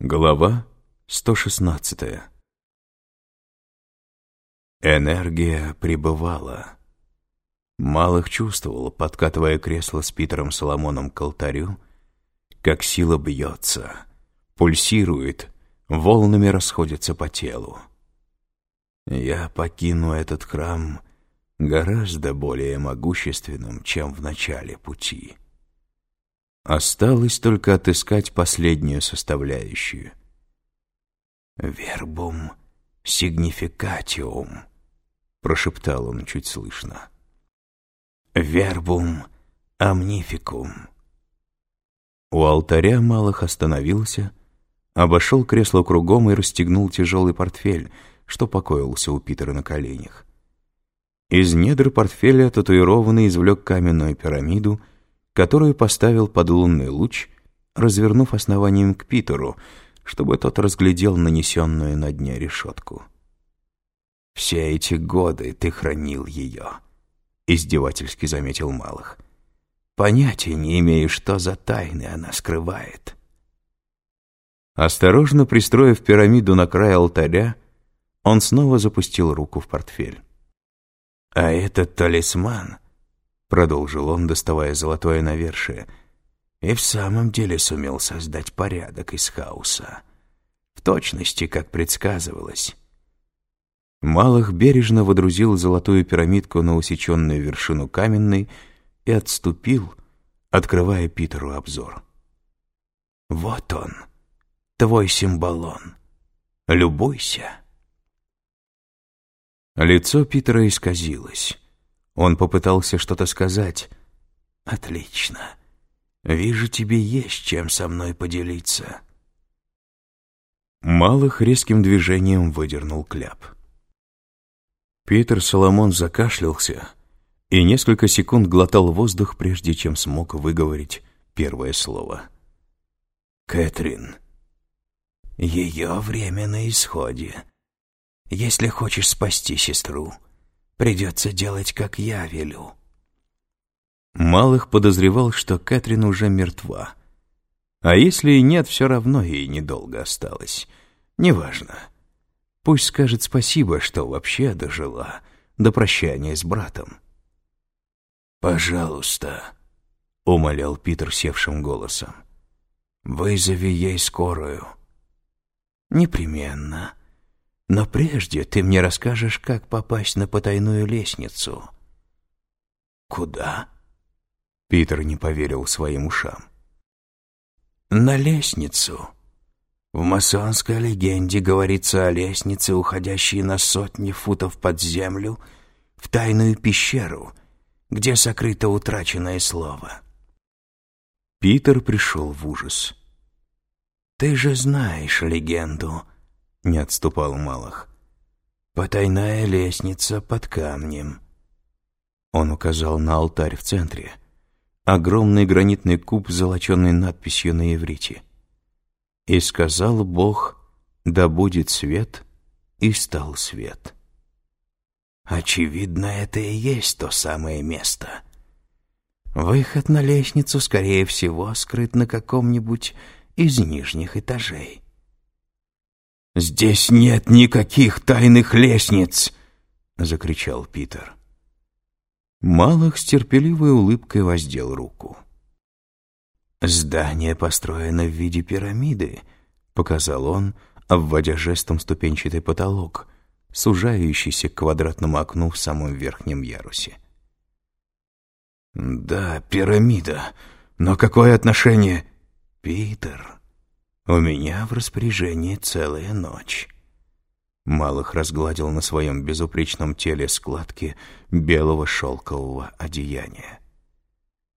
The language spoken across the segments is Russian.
Глава 116 Энергия пребывала. Малых чувствовал, подкатывая кресло с Питером Соломоном к алтарю, как сила бьется, пульсирует, волнами расходится по телу. Я покину этот храм гораздо более могущественным, чем в начале пути. Осталось только отыскать последнюю составляющую. «Вербум сигнификатиум», — прошептал он чуть слышно. «Вербум амнификум». У алтаря Малых остановился, обошел кресло кругом и расстегнул тяжелый портфель, что покоился у Питера на коленях. Из недр портфеля татуированный извлек каменную пирамиду — которую поставил под лунный луч, развернув основанием к Питеру, чтобы тот разглядел нанесенную на дне решетку. «Все эти годы ты хранил ее», — издевательски заметил Малых. «Понятия не имею, что за тайны она скрывает». Осторожно пристроив пирамиду на край алтаря, он снова запустил руку в портфель. «А этот талисман продолжил он, доставая золотое навершие, и в самом деле сумел создать порядок из хаоса. В точности, как предсказывалось. Малых бережно водрузил золотую пирамидку на усеченную вершину каменной и отступил, открывая Питеру обзор. «Вот он, твой символон. Любуйся». Лицо Питера исказилось. Он попытался что-то сказать. «Отлично. Вижу, тебе есть чем со мной поделиться». Малых резким движением выдернул кляп. Питер Соломон закашлялся и несколько секунд глотал воздух, прежде чем смог выговорить первое слово. «Кэтрин, ее время на исходе. Если хочешь спасти сестру, Придется делать, как я велю». Малых подозревал, что Кэтрин уже мертва. А если и нет, все равно ей недолго осталось. Неважно. Пусть скажет спасибо, что вообще дожила до прощания с братом. «Пожалуйста», — умолял Питер севшим голосом, — «вызови ей скорую». «Непременно», но прежде ты мне расскажешь, как попасть на потайную лестницу». «Куда?» Питер не поверил своим ушам. «На лестницу. В масонской легенде говорится о лестнице, уходящей на сотни футов под землю, в тайную пещеру, где сокрыто утраченное слово». Питер пришел в ужас. «Ты же знаешь легенду», — не отступал Малах. «Потайная лестница под камнем». Он указал на алтарь в центре. Огромный гранитный куб, золоченный надписью на иврите. «И сказал Бог, да будет свет, и стал свет». Очевидно, это и есть то самое место. Выход на лестницу, скорее всего, скрыт на каком-нибудь из нижних этажей. «Здесь нет никаких тайных лестниц!» — закричал Питер. Малых с терпеливой улыбкой воздел руку. «Здание построено в виде пирамиды», — показал он, обводя жестом ступенчатый потолок, сужающийся к квадратному окну в самом верхнем ярусе. «Да, пирамида. Но какое отношение...» «Питер», у меня в распоряжении целая ночь». Малых разгладил на своем безупречном теле складки белого шелкового одеяния.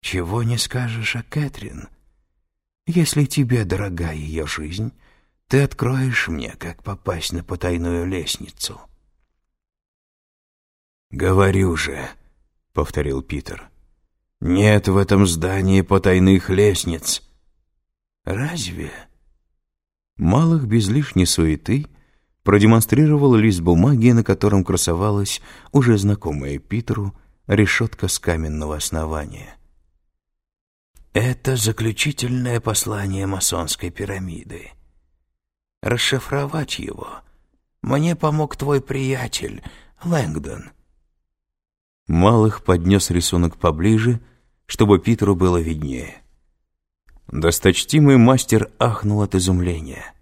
«Чего не скажешь о Кэтрин? Если тебе дорога ее жизнь, ты откроешь мне, как попасть на потайную лестницу». «Говорю же», — повторил Питер, — «нет в этом здании потайных лестниц». «Разве?» Малых без лишней суеты продемонстрировал лист бумаги, на котором красовалась уже знакомая Питеру решетка с каменного основания. Это заключительное послание масонской пирамиды. расшифровать его. Мне помог твой приятель, Лэнгдон». Малых поднес рисунок поближе, чтобы Питеру было виднее. Досточтимый мастер ахнул от изумления.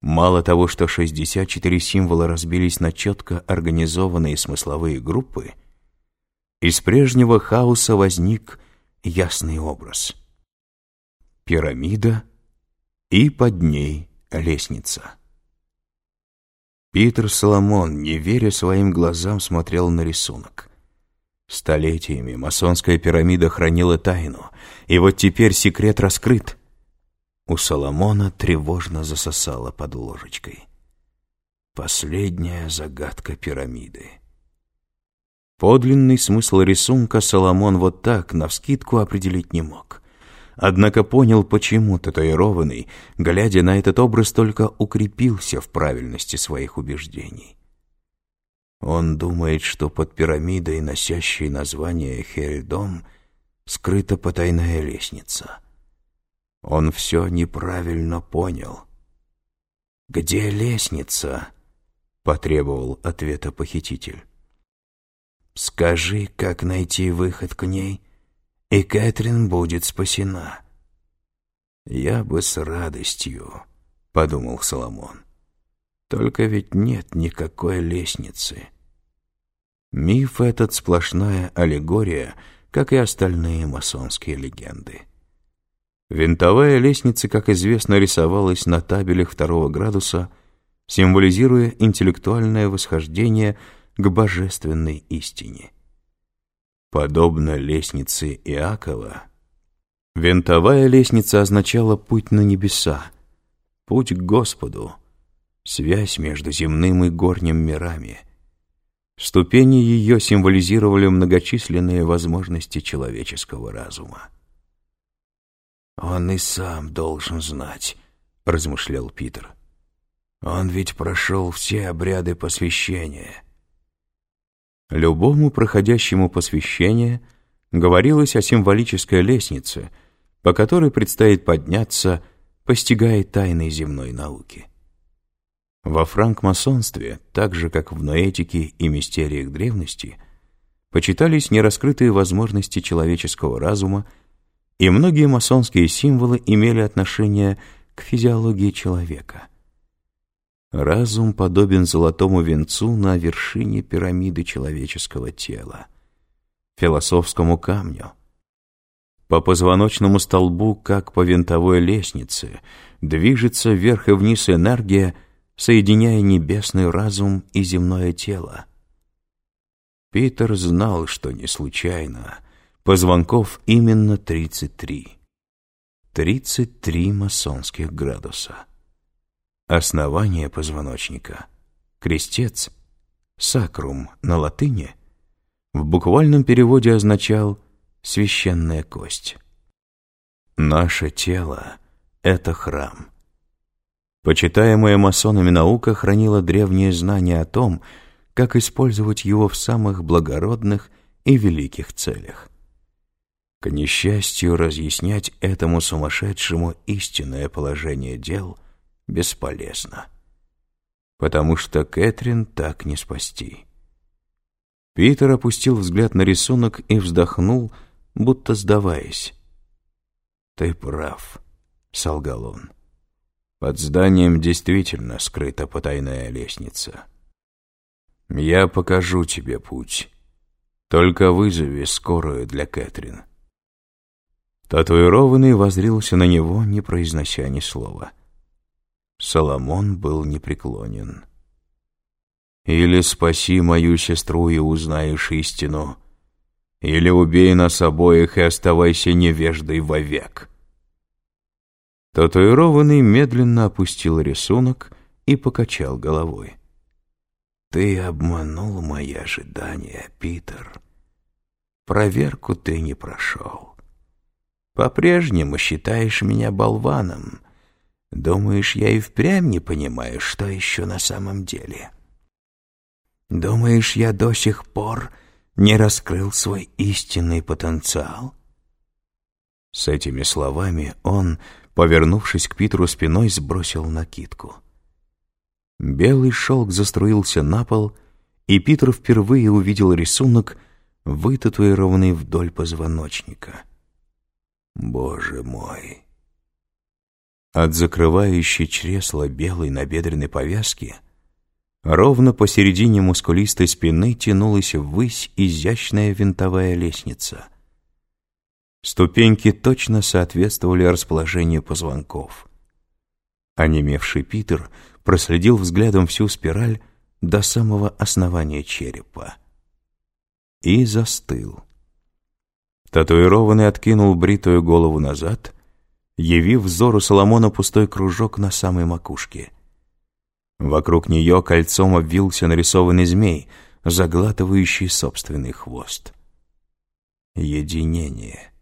Мало того, что 64 символа разбились на четко организованные смысловые группы, из прежнего хаоса возник ясный образ. Пирамида и под ней лестница. Питер Соломон, не веря своим глазам, смотрел на рисунок. Столетиями масонская пирамида хранила тайну, и вот теперь секрет раскрыт. У Соломона тревожно засосало под ложечкой. Последняя загадка пирамиды. Подлинный смысл рисунка Соломон вот так, навскидку, определить не мог. Однако понял, почему татуированный, глядя на этот образ, только укрепился в правильности своих убеждений. Он думает, что под пирамидой, носящей название Херидом, скрыта потайная лестница. Он все неправильно понял. «Где лестница?» — потребовал ответа похититель. Скажи, как найти выход к ней, и Кэтрин будет спасена. Я бы с радостью, — подумал Соломон. Только ведь нет никакой лестницы. Миф этот сплошная аллегория, как и остальные масонские легенды. Винтовая лестница, как известно, рисовалась на табелях второго градуса, символизируя интеллектуальное восхождение — к божественной истине. Подобно лестнице Иакова, винтовая лестница означала путь на небеса, путь к Господу, связь между земным и горним мирами. Ступени ее символизировали многочисленные возможности человеческого разума. «Он и сам должен знать», — размышлял Питер. «Он ведь прошел все обряды посвящения». Любому проходящему посвящение говорилось о символической лестнице, по которой предстоит подняться, постигая тайны земной науки. Во франкмасонстве, так же как в ноэтике и мистериях древности, почитались нераскрытые возможности человеческого разума, и многие масонские символы имели отношение к физиологии человека – Разум подобен золотому венцу на вершине пирамиды человеческого тела, философскому камню. По позвоночному столбу, как по винтовой лестнице, движется вверх и вниз энергия, соединяя небесный разум и земное тело. Питер знал, что не случайно. Позвонков именно 33. 33 масонских градуса. Основание позвоночника, крестец, сакрум на латыни, в буквальном переводе означал «священная кость». Наше тело — это храм. Почитаемая масонами наука хранила древние знания о том, как использовать его в самых благородных и великих целях. К несчастью, разъяснять этому сумасшедшему истинное положение дел — бесполезно. Потому что Кэтрин так не спасти. Питер опустил взгляд на рисунок и вздохнул, будто сдаваясь. «Ты прав», — солгал он. «Под зданием действительно скрыта потайная лестница. Я покажу тебе путь. Только вызови скорую для Кэтрин». Татуированный возрился на него, не произнося ни слова. Соломон был непреклонен. «Или спаси мою сестру и узнаешь истину, или убей нас обоих и оставайся невеждой вовек». Татуированный медленно опустил рисунок и покачал головой. «Ты обманул мои ожидания, Питер. Проверку ты не прошел. По-прежнему считаешь меня болваном» Думаешь, я и впрямь не понимаю, что еще на самом деле? Думаешь, я до сих пор не раскрыл свой истинный потенциал? С этими словами он, повернувшись к Питеру спиной, сбросил накидку. Белый шелк заструился на пол, и Питер впервые увидел рисунок, вытатуированный вдоль позвоночника. Боже мой! От закрывающей чресла белой набедренной повязки ровно посередине мускулистой спины тянулась ввысь изящная винтовая лестница. Ступеньки точно соответствовали расположению позвонков. Онемевший Питер проследил взглядом всю спираль до самого основания черепа. И застыл. Татуированный откинул бритую голову назад, явив взору Соломона пустой кружок на самой макушке. Вокруг нее кольцом обвился нарисованный змей, заглатывающий собственный хвост. Единение.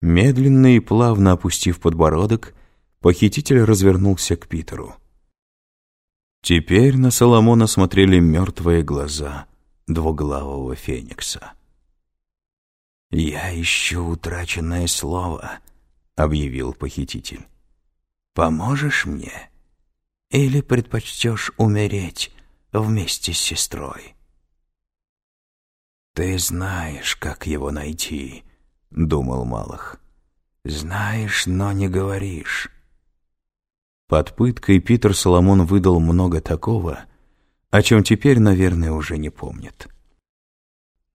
Медленно и плавно опустив подбородок, похититель развернулся к Питеру. Теперь на Соломона смотрели мертвые глаза двуглавого феникса. «Я ищу утраченное слово», — объявил похититель. «Поможешь мне? Или предпочтешь умереть вместе с сестрой?» «Ты знаешь, как его найти», — думал Малах. «Знаешь, но не говоришь». Под пыткой Питер Соломон выдал много такого, о чем теперь, наверное, уже не помнит.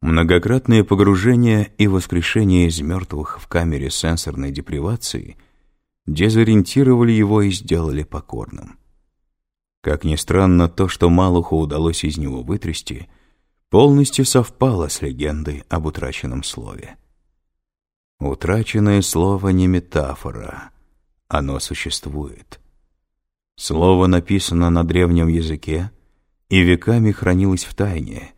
Многократные погружения и воскрешение из мертвых в камере сенсорной депривации дезориентировали его и сделали покорным. Как ни странно, то, что Малуху удалось из него вытрясти, полностью совпало с легендой об утраченном слове. Утраченное слово не метафора, оно существует. Слово написано на древнем языке и веками хранилось в тайне.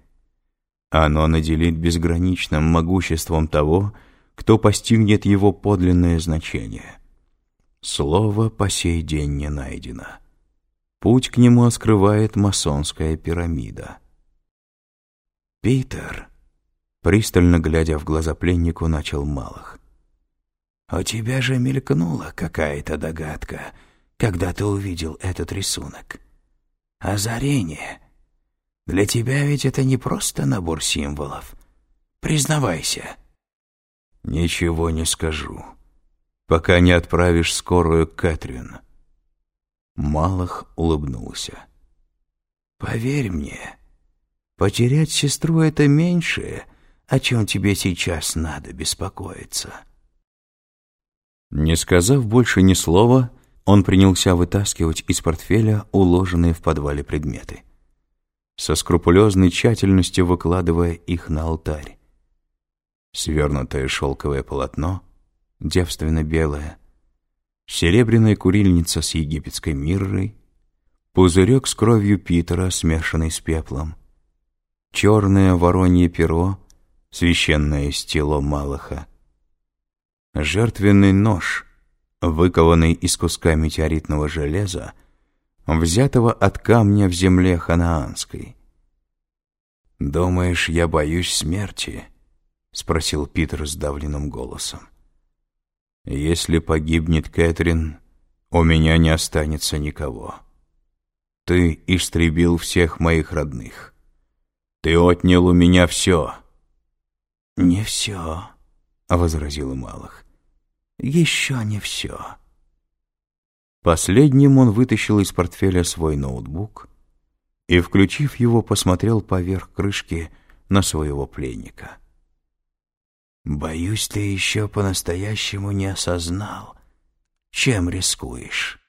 Оно наделит безграничным могуществом того, кто постигнет его подлинное значение. Слово по сей день не найдено. Путь к нему скрывает масонская пирамида. «Питер», пристально глядя в глаза пленнику, начал Малых. «У тебя же мелькнула какая-то догадка, когда ты увидел этот рисунок. Озарение. Для тебя ведь это не просто набор символов. Признавайся». «Ничего не скажу, пока не отправишь скорую Кэтрин». Малых улыбнулся. «Поверь мне, потерять сестру — это меньшее, о чем тебе сейчас надо беспокоиться». Не сказав больше ни слова, он принялся вытаскивать из портфеля уложенные в подвале предметы, со скрупулезной тщательностью выкладывая их на алтарь. Свернутое шелковое полотно, девственно белое, серебряная курильница с египетской миррой, пузырек с кровью Питера, смешанный с пеплом, черное воронье перо — священное стело Малаха. Жертвенный нож, выкованный из куска метеоритного железа, взятого от камня в земле ханаанской. «Думаешь, я боюсь смерти?» — спросил Питер сдавленным голосом. «Если погибнет Кэтрин, у меня не останется никого. Ты истребил всех моих родных. Ты отнял у меня все». «Не все», — возразил Малых. «Еще не все». Последним он вытащил из портфеля свой ноутбук и, включив его, посмотрел поверх крышки на своего пленника. «Боюсь, ты еще по-настоящему не осознал, чем рискуешь».